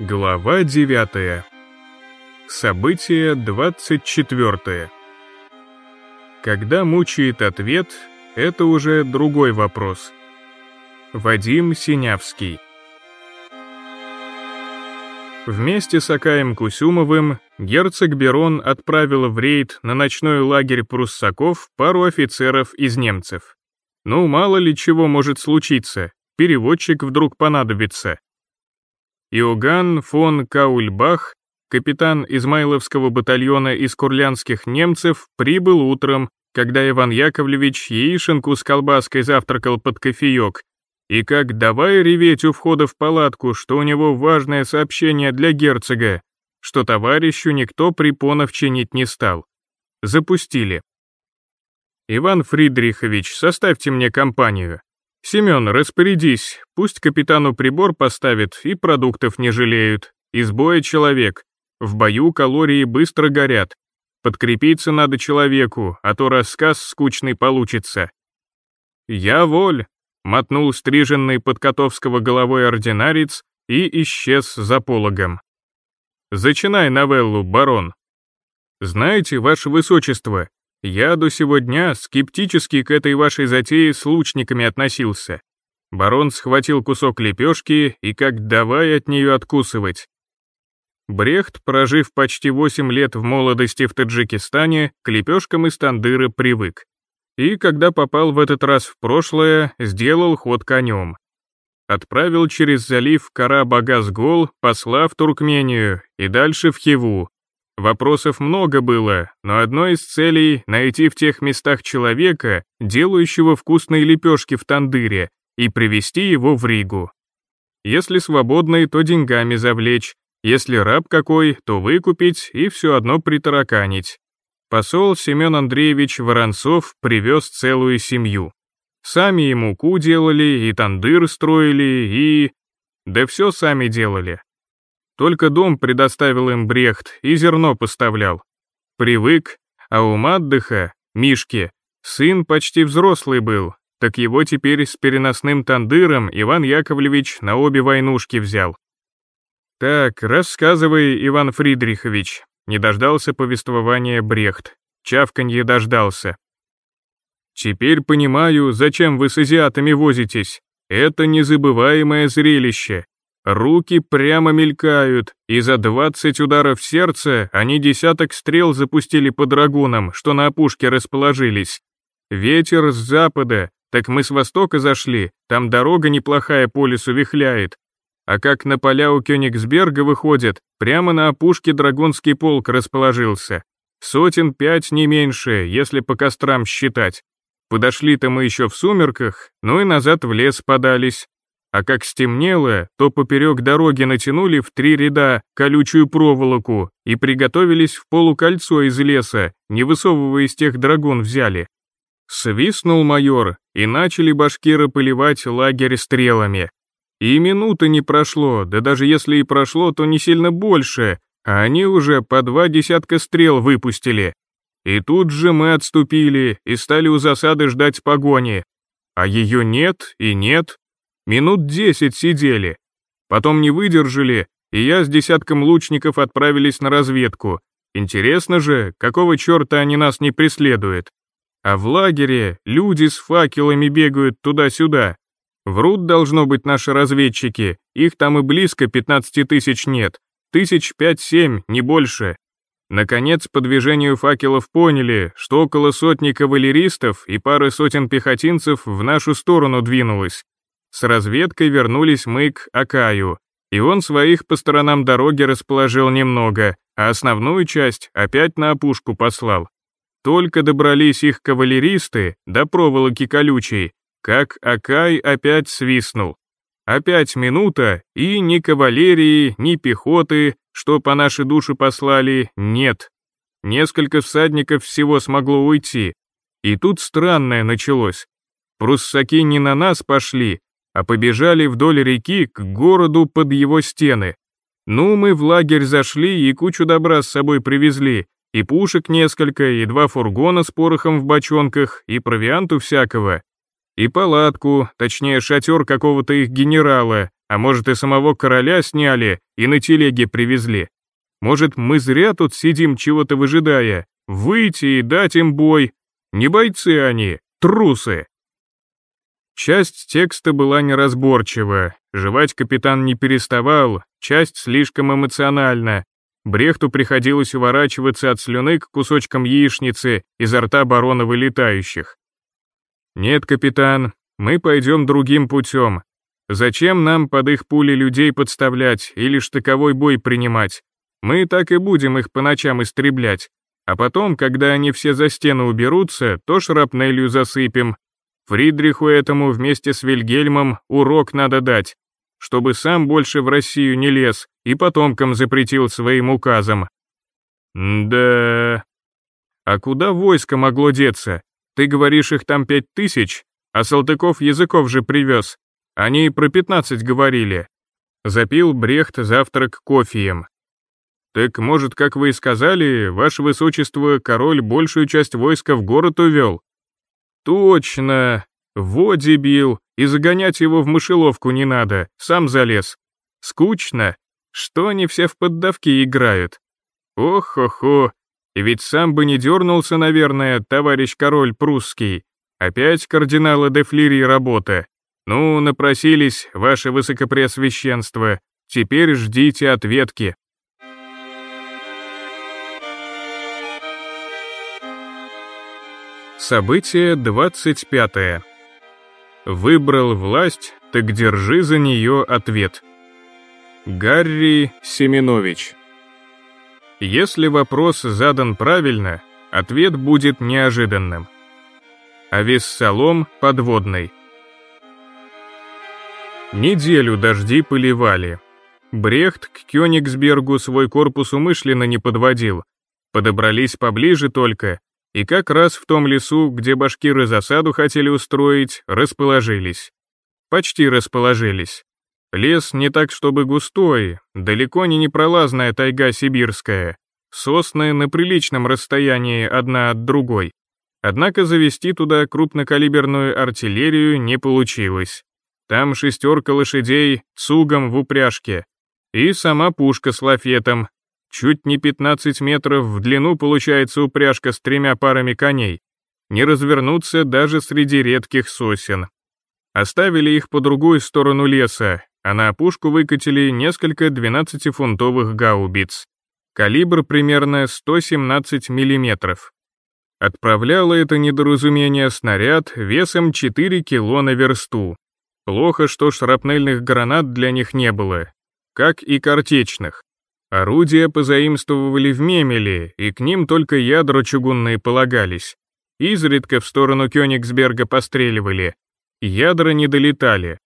Глава 9. Событие 24. Когда мучает ответ, это уже другой вопрос. Вадим Синявский. Вместе с Акаем Кусюмовым герцог Берон отправил в рейд на ночной лагерь пруссаков пару офицеров из немцев. Ну, мало ли чего может случиться, переводчик вдруг понадобится. Иоганн фон Каульбах, капитан Измайловского батальона из курлянских немцев, прибыл утром, когда Иван Яковлевич яишенку с колбаской завтракал под кофеек, и как давай реветь у входа в палатку, что у него важное сообщение для герцога, что товарищу никто препонов чинить не стал. Запустили. «Иван Фридрихович, составьте мне компанию. «Семен, распорядись, пусть капитану прибор поставит и продуктов не жалеют. Из боя человек. В бою калории быстро горят. Подкрепиться надо человеку, а то рассказ скучный получится». «Я воль», — мотнул стриженный под Котовского головой ординарец и исчез за пологом. «Зачинай новеллу, барон». «Знаете, ваше высочество, я до сего дня скептически к этой вашей затее с лучниками относился. Барон схватил кусок лепешки и как давай от нее откусывать. Брехт, прожив почти 8 лет в молодости в Таджикистане, к лепешкам из тандыра привык. И когда попал в этот раз в прошлое, сделал ход конем. Отправил через залив Кара-Багаз-Гол посла в Туркмению и дальше в Хиву, Вопросов много было, но одной из целей — найти в тех местах человека, делающего вкусные лепешки в тандыре, и привести его в Ригу. Если свободный, то деньгами завлечь, если раб какой, то выкупить и все одно притараканить. Посол Семен Андреевич Воронцов привез целую семью. Сами ему муку делали, и тандыр строили, и... Да все сами делали. Только дом предоставил им Брехт и зерно поставлял. Привык, а у Маддыха, Мишки, сын почти взрослый был, так его теперь с переносным тандыром Иван Яковлевич на обе войнушки взял. Так, рассказывай, Иван Фридрихович, не дождался повествования Брехт, чавканье дождался. Теперь понимаю, зачем вы с азиатами возитесь. Это незабываемое зрелище. Руки прямо мелькают, и за двадцать ударов сердца они десяток стрел запустили по драгунам, что на опушке расположились. Ветер с запада, так мы с востока зашли, там дорога неплохая по лесу вихляет. А как на поля у Кёнигсберга выходят, прямо на опушке драгунский полк расположился. Сотен пять не меньше, если по кострам считать. Подошли-то мы еще в сумерках, ну и назад в лес подались. А как стемнело, то поперек дороги натянули в три ряда колючую проволоку и приготовились в полукольцо из леса, не высовываясь тех драгун взяли. Свистнул майор, и начали башкиры поливать лагерь стрелами. И минуты не прошло, да даже если и прошло, то не сильно больше, а они уже по два десятка стрел выпустили. И тут же мы отступили и стали у засады ждать погони. А ее нет и нет, Минут десять сидели. Потом не выдержали, и я с десятком лучников отправились на разведку. Интересно же, какого черта они нас не преследуют. А в лагере люди с факелами бегают туда-сюда. Врут, должно быть, наши разведчики, их там и близко 15 тысяч нет, тысяч пять-семь, не больше. Наконец, по движению факелов поняли, что около сотни кавалеристов и пары сотен пехотинцев в нашу сторону двинулось. С разведкой вернулись мы к Акаю, и он своих по сторонам дороги расположил немного, а основную часть опять на опушку послал. Только добрались их кавалеристы до проволоки колючей, как Акай опять свистнул. Опять минута, и ни кавалерии, ни пехоты, что по нашей душе послали, нет. Несколько всадников всего смогло уйти. И тут странное началось. Пруссаки не на нас пошли, а побежали вдоль реки к городу под его стены. Ну, мы в лагерь зашли и кучу добра с собой привезли, и пушек несколько, и два фургона с порохом в бочонках, и провианту всякого, и палатку, точнее шатер какого-то их генерала, а может и самого короля сняли и на телеге привезли. Может, мы зря тут сидим, чего-то выжидая, выйти и дать им бой. Не бойцы они, трусы. Часть текста была неразборчива, жевать капитан не переставал, часть слишком эмоциональна. Брехту приходилось уворачиваться от слюны к кусочкам яичницы изо рта барона вылетающих. «Нет, капитан, мы пойдем другим путем. Зачем нам под их пули людей подставлять или штыковой бой принимать? Мы так и будем их по ночам истреблять. А потом, когда они все за стену уберутся, то шрапнелью засыпем, Фридриху этому вместе с Вильгельмом урок надо дать, чтобы сам больше в Россию не лез и потомкам запретил своим указом. Да. А куда войско могло деться? Ты говоришь, их там пять тысяч, а Салтыков языков же привез. Они и про пятнадцать говорили. Запил Брехт завтрак кофеем. Так, может, как вы и сказали, ваше высочество, король большую часть войска в город увел? Точно. Во дебил. И загонять его в мышеловку не надо, сам залез. Скучно. Что они все в поддавки играют? Ох-хо-хо. Ведь сам бы не дернулся, наверное, товарищ король прусский. Опять кардинала де Флири работа. Ну, напросились, ваше высокопреосвященство. Теперь ждите ответки. Событие 25. Выбрал власть, так держи за нее ответ. Гарри Семенович. Если вопрос задан правильно, ответ будет неожиданным. А Вессалом подводный. Неделю дожди поливали. Брехт к Кёнигсбергу свой корпус умышленно не подводил. Подобрались поближе только, и как раз в том лесу, где башкиры засаду хотели устроить, расположились. Почти расположились. Лес не так чтобы густой, далеко не непролазная тайга сибирская, сосны на приличном расстоянии одна от другой. Однако завести туда крупнокалиберную артиллерию не получилось. Там шестерка лошадей цугом в упряжке и сама пушка с лафетом, Чуть не 15 метров в длину получается упряжка с тремя парами коней. Не развернуться даже среди редких сосен. Оставили их по другую сторону леса, а на опушку выкатили несколько 12-фунтовых гаубиц. Калибр примерно 117 миллиметров. Отправляло это недоразумение снаряд весом 4 кило на версту. Плохо, что шрапнельных гранат для них не было, как и картечных. Орудия позаимствовали в Мемеле, и к ним только ядра чугунные полагались. Изредка в сторону Кёнигсберга постреливали. Ядра не долетали.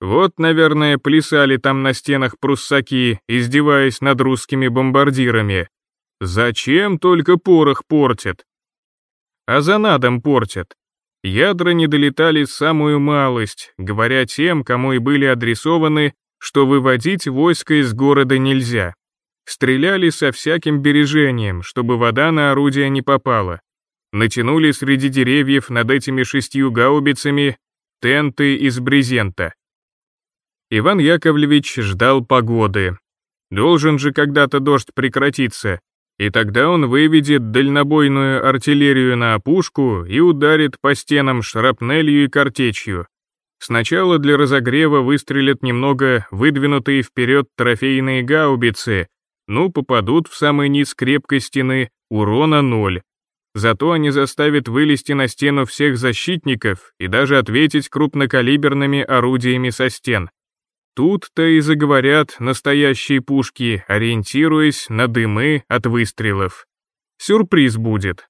Вот, наверное, плясали там на стенах пруссаки, издеваясь над русскими бомбардирами. Зачем только порох портят? А за надом портят. Ядра не долетали самую малость, говоря тем, кому и были адресованы, что выводить войско из города нельзя. Стреляли со всяким бережением, чтобы вода на орудие не попала. Натянули среди деревьев над этими шестью гаубицами тенты из брезента. Иван Яковлевич ждал погоды. Должен же когда-то дождь прекратиться, и тогда он выведет дальнобойную артиллерию на опушку и ударит по стенам шрапнелью и картечью. Сначала для разогрева выстрелят немного выдвинутые вперед трофейные гаубицы, ну, попадут в самый низ крепкой стены, урона ноль. Зато они заставят вылезти на стену всех защитников и даже ответить крупнокалиберными орудиями со стен. Тут-то и заговорят настоящие пушки, ориентируясь на дымы от выстрелов. Сюрприз будет.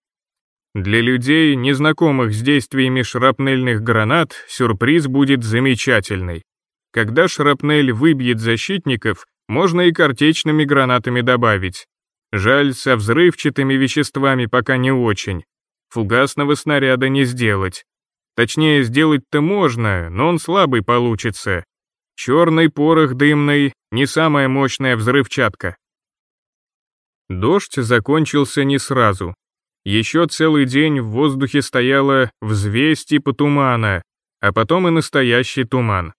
Для людей, незнакомых с действиями шрапнельных гранат, сюрприз будет замечательный. Когда шрапнель выбьет защитников, можно и картечными гранатами добавить. Жаль, со взрывчатыми веществами пока не очень. Фугасного снаряда не сделать. Точнее, сделать-то можно, но он слабый получится. Черный порох дымный — не самая мощная взрывчатка. Дождь закончился не сразу. Еще целый день в воздухе стояла взвесь типа тумана, а потом и настоящий туман.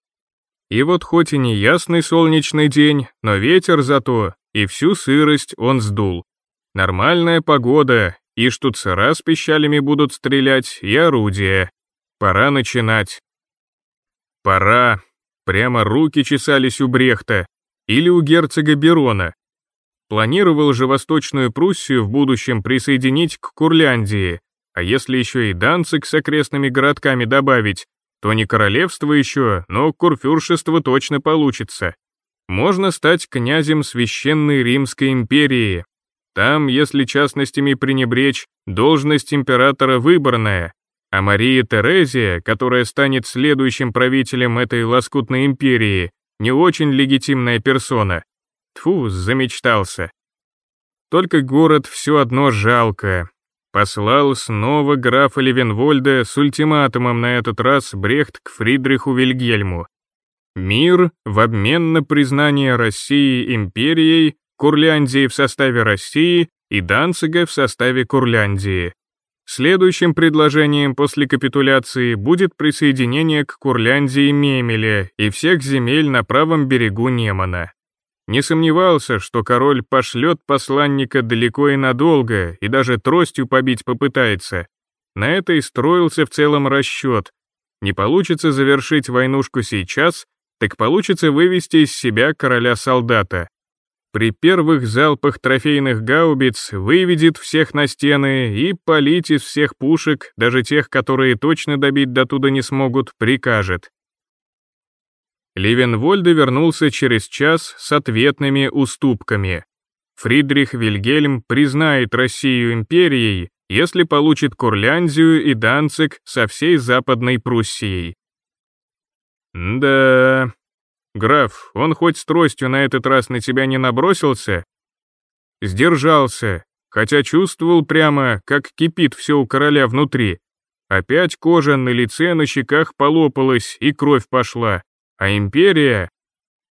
И вот хоть и не ясный солнечный день, но ветер зато, и всю сырость он сдул. Нормальная погода, и штуцера с пищалями будут стрелять, и орудия. Пора начинать. Пора. Прямо руки чесались у Брехта. Или у герцога Берона. Планировал же Восточную Пруссию в будущем присоединить к Курляндии, а если еще и Данцик с окрестными городками добавить, то не королевство еще, но курфюршество точно получится. Можно стать князем Священной Римской империи. Там, если частностями пренебречь, должность императора выборная, а Мария Терезия, которая станет следующим правителем этой лоскутной империи, не очень легитимная персона. Тфу, замечтался. Только город все одно жалко, послал снова графа Левенвольда с ультиматумом на этот раз Брехт к Фридриху Вильгельму. Мир в обмен на признание России империей, Курляндии в составе России и Данцига в составе Курляндии. Следующим предложением после капитуляции будет присоединение к Курляндии Мемеля и всех земель на правом берегу Немана. Не сомневался, что король пошлет посланника далеко и надолго, и даже тростью побить попытается. На это и строился в целом расчет. Не получится завершить войнушку сейчас, так получится вывести из себя короля-солдата. При первых залпах трофейных гаубиц выведет всех на стены и полить из всех пушек, даже тех, которые точно добить до туда не смогут, прикажет. Ливенвольде вернулся через час с ответными уступками. Фридрих Вильгельм признает Россию империей, если получит Курляндию и Данцик со всей Западной Пруссией. Да, граф, он хоть с тростью на этот раз на тебя не набросился? Сдержался, хотя чувствовал прямо, как кипит все у короля внутри. Опять кожа на лице, на щеках полопалась и кровь пошла. А империя...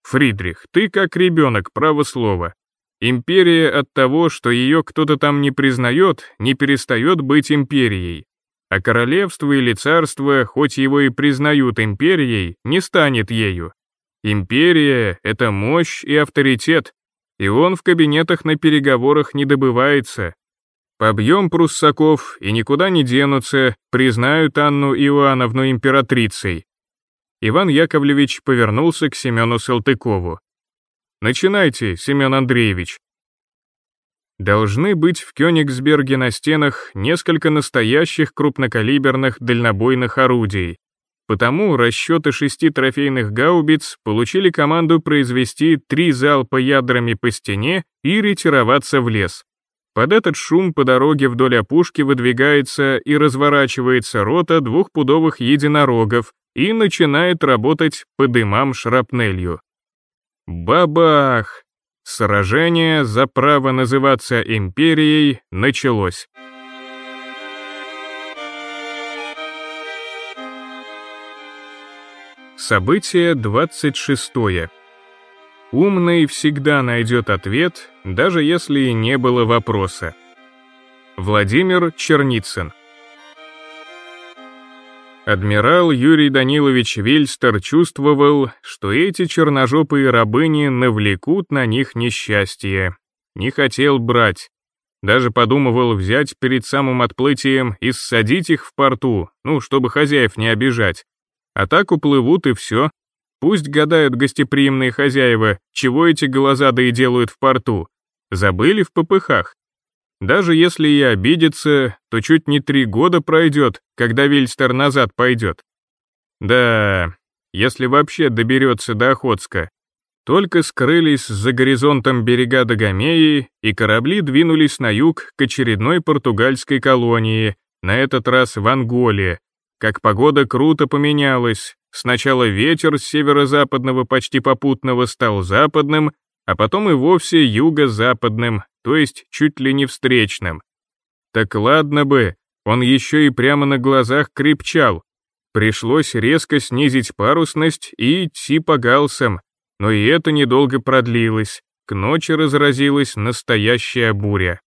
Фридрих, ты как ребенок, право слово. Империя от того, что ее кто-то там не признает, не перестает быть империей. А королевство или царство, хоть его и признают империей, не станет ею. Империя — это мощь и авторитет, и он в кабинетах на переговорах не добывается. Побьем пруссаков и никуда не денутся, признают Анну Иоанновну императрицей. Иван Яковлевич повернулся к Семену Салтыкову. «Начинайте, Семен Андреевич». Должны быть в Кёнигсберге на стенах несколько настоящих крупнокалиберных дальнобойных орудий. Потому расчеты шести трофейных гаубиц получили команду произвести три залпа ядрами по стене и ретироваться в лес. Под этот шум по дороге вдоль опушки выдвигается и разворачивается рота двухпудовых единорогов, и начинает работать по дымам шрапнелью. Бабах! Сражение за право называться империей началось. Событие 26. Умный всегда найдет ответ, даже если и не было вопроса. Владимир Черницын Адмирал Юрий Данилович Вильстер чувствовал, что эти черножопые рабыни навлекут на них несчастье. Не хотел брать. Даже подумывал взять перед самым отплытием и ссадить их в порту, ну, чтобы хозяев не обижать. А так уплывут и все. Пусть гадают гостеприимные хозяева, чего эти глаза и делают в порту. Забыли в попыхах. Даже если и обидится, то чуть не три года пройдет, когда Вильстер назад пойдет. Да, если вообще доберется до Охотска. Только скрылись за горизонтом берега Дагомеи, и корабли двинулись на юг к очередной португальской колонии, на этот раз в Анголе. Как погода круто поменялась, сначала ветер с северо-западного почти попутного стал западным, а потом и вовсе юго-западным, то есть чуть ли не встречным. Так ладно бы, он еще и прямо на глазах крепчал. Пришлось резко снизить парусность и идти по галсам, но и это недолго продлилось, к ночи разразилась настоящая буря.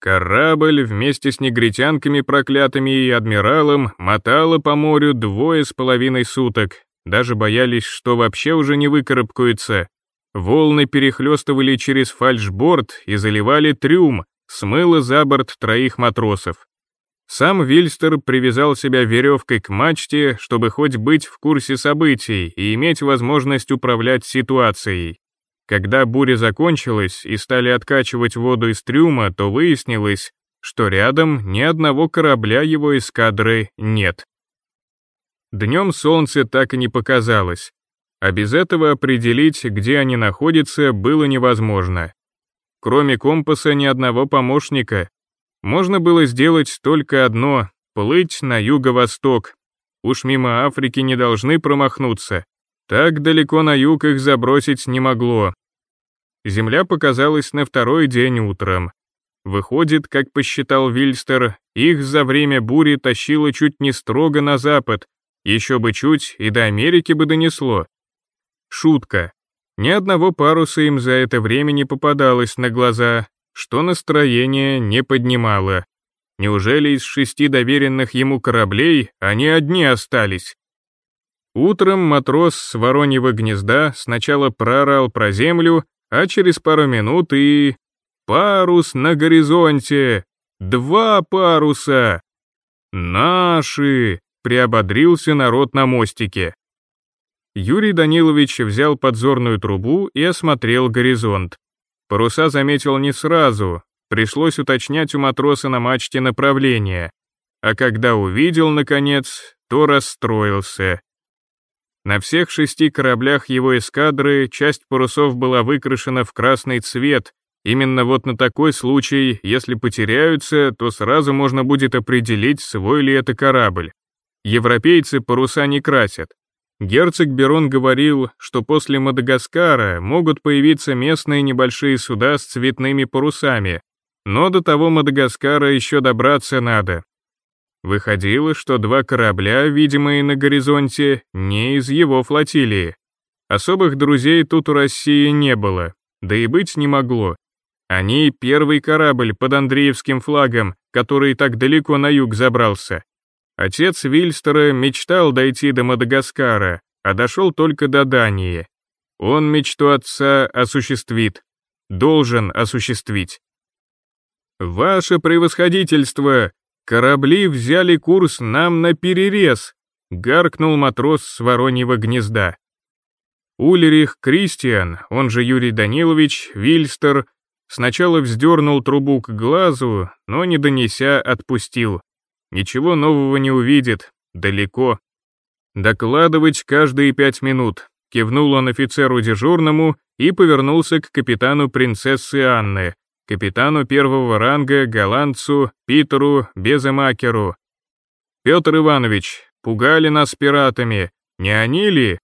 Корабль вместе с негритянками проклятыми и адмиралом мотало по морю двое с половиной суток, даже боялись, что вообще уже не выкарабкаются. Волны перехлестывали через фальшборд и заливали трюм, смыло за борт троих матросов. Сам Вильстер привязал себя веревкой к мачте, чтобы хоть быть в курсе событий и иметь возможность управлять ситуацией. Когда буря закончилась и стали откачивать воду из трюма, то выяснилось, что рядом ни одного корабля его эскадры нет. Днем солнце так и не показалось, а без этого определить, где они находятся, было невозможно. Кроме компаса ни одного помощника. Можно было сделать только одно — плыть на юго-восток. Уж мимо Африки не должны промахнуться. Так далеко на юг их забросить не могло. Земля показалась на второй день утром. Выходит, как посчитал Вильстер, их за время бури тащило чуть не строго на запад, еще бы чуть и до Америки бы донесло. Шутка. Ни одного паруса им за это время не попадалось на глаза, что настроение не поднимало. Неужели из шести доверенных ему кораблей они одни остались? Утром матрос с Вороньего гнезда сначала проорал про землю, а через пару минут и... Парус на горизонте! Два паруса! Наши! Приободрился народ на мостике. Юрий Данилович взял подзорную трубу и осмотрел горизонт. Паруса заметил не сразу, пришлось уточнять у матроса на мачте направление, а когда увидел, наконец, то расстроился. На всех шести кораблях его эскадры часть парусов была выкрашена в красный цвет, именно вот на такой случай, если потеряются, то сразу можно будет определить, свой ли это корабль. Европейцы паруса не красят, Герцог Берон говорил, что после Мадагаскара могут появиться местные небольшие суда с цветными парусами, но до того Мадагаскара еще добраться надо. Выходило, что два корабля, видимые на горизонте, не из его флотилии. Особых друзей тут у России не было, да и быть не могло. Они первый корабль под Андреевским флагом, который так далеко на юг забрался. Отец Вильстера мечтал дойти до Мадагаскара, а дошел только до Дании. Он мечту отца осуществит. Должен осуществить. «Ваше превосходительство! Корабли взяли курс нам на перерез!» — гаркнул матрос с Вороньего гнезда. Ульрих Кристиан, он же Юрий Данилович, Вильстер, сначала вздернул трубу к глазу, но, не донеся, отпустил. Ничего нового не увидит, далеко. Докладывать каждые пять минут, кивнул он офицеру дежурному и повернулся к капитану принцессы Анны, капитану первого ранга, голландцу Питеру Беземакеру. «Петр Иванович, пугали нас пиратами, не они ли?»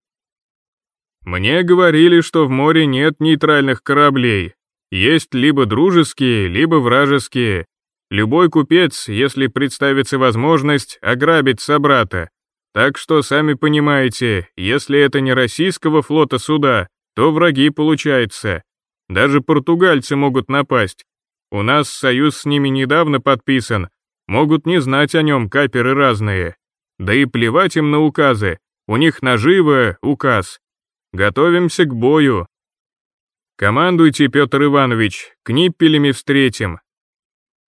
«Мне говорили, что в море нет нейтральных кораблей. Есть либо дружеские, либо вражеские. Любой купец, если представится возможность, ограбит собрата. Так что, сами понимаете, если это не российского флота суда, то враги получается. Даже португальцы могут напасть. У нас союз с ними недавно подписан, могут не знать о нем каперы разные. Да и плевать им на указы, у них наживо указ. Готовимся к бою. Командуйте, Петр Иванович, книппелями встретим,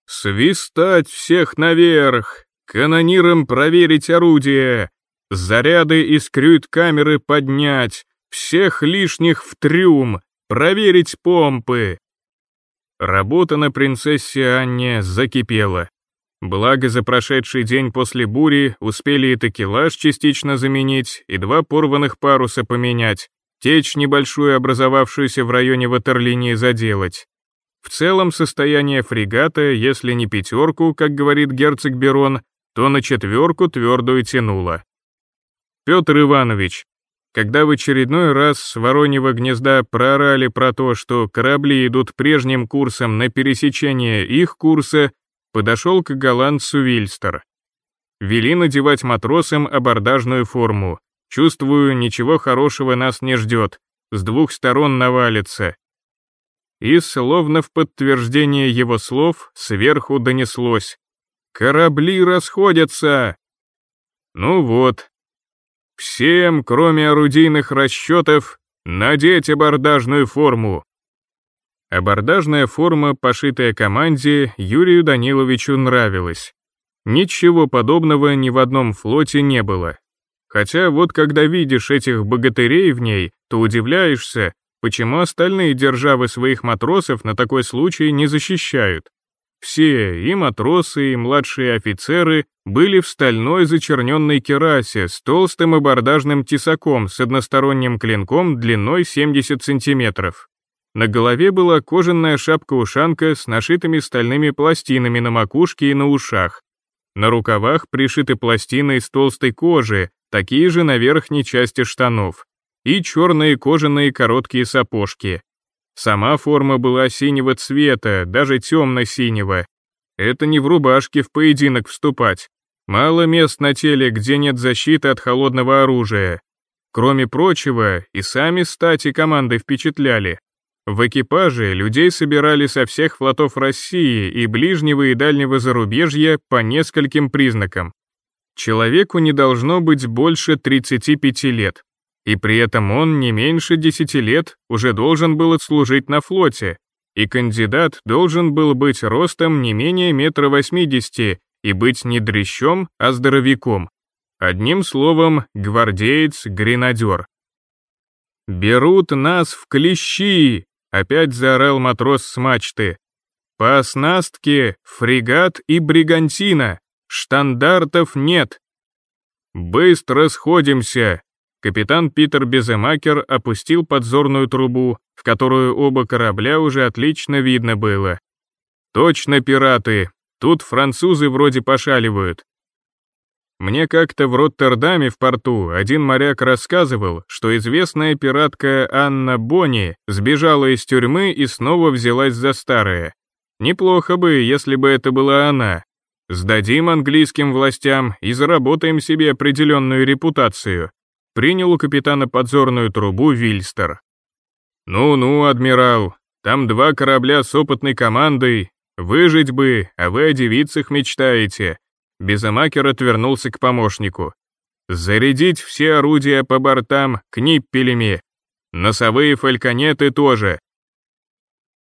«Свистать всех наверх! Канонирам проверить орудие! Заряды из крюит-камеры поднять! Всех лишних в трюм! Проверить помпы!» Работа на принцессе Анне закипела. Благо, за прошедший день после бури успели и такелаж частично заменить, и два порванных паруса поменять, течь небольшую, образовавшуюся в районе ватерлинии, заделать. В целом состояние фрегата, если не пятерку, как говорит герцог Берон, то на четверку твердую тянуло. Петр Иванович, когда в очередной раз с Вороньего гнезда проорали про то, что корабли идут прежним курсом на пересечение их курса, подошел к голландцу Вильстер. Вели надевать матросам абордажную форму. Чувствую, ничего хорошего нас не ждет. С двух сторон навалится. И, словно в подтверждение его слов, сверху донеслось. «Корабли расходятся!» Ну вот. Всем, кроме орудийных расчетов, надеть абордажную форму. Абордажная форма, пошитая команде, Юрию Даниловичу нравилась. Ничего подобного ни в одном флоте не было. Хотя вот когда видишь этих богатырей в ней, то удивляешься, почему остальные державы своих матросов на такой случай не защищают. Все, и матросы, и младшие офицеры, были в стальной зачерненной керасе с толстым абордажным тесаком с односторонним клинком длиной 70 сантиметров. На голове была кожаная шапка-ушанка с нашитыми стальными пластинами на макушке и на ушах. На рукавах пришиты пластины из толстой кожи, такие же на верхней части штанов, и черные кожаные короткие сапожки. Сама форма была синего цвета, даже темно-синего. Это не в рубашке в поединок вступать. Мало мест на теле, где нет защиты от холодного оружия. Кроме прочего, и сами стати команды впечатляли. В экипаже людей собирали со всех флотов России и ближнего и дальнего зарубежья по нескольким признакам. Человеку не должно быть больше 35 лет. И при этом он не меньше 10 лет уже должен был отслужить на флоте, и кандидат должен был быть ростом не менее метра восьмидесяти и быть не дрящом, а здоровяком. Одним словом, гвардеец-гренадер. «Берут нас в клещи!» — опять заорал матрос с мачты. «По оснастке фрегат и бригантина, штандартов нет!» «Быстро сходимся!» Капитан Питер Беземакер опустил подзорную трубу, в которую оба корабля уже отлично видно было. «Точно пираты! Тут французы вроде пошаливают». Мне как-то в Роттердаме в порту один моряк рассказывал, что известная пиратка Анна Бонни сбежала из тюрьмы и снова взялась за старое. Неплохо бы, если бы это была она. Сдадим английским властям и заработаем себе определенную репутацию принял у капитана подзорную трубу Вильстер. «Ну-ну, адмирал, там два корабля с опытной командой, выжить бы, а вы о девицах мечтаете». Безамакер отвернулся к помощнику. «Зарядить все орудия по бортам книппелями. Носовые фальконеты тоже.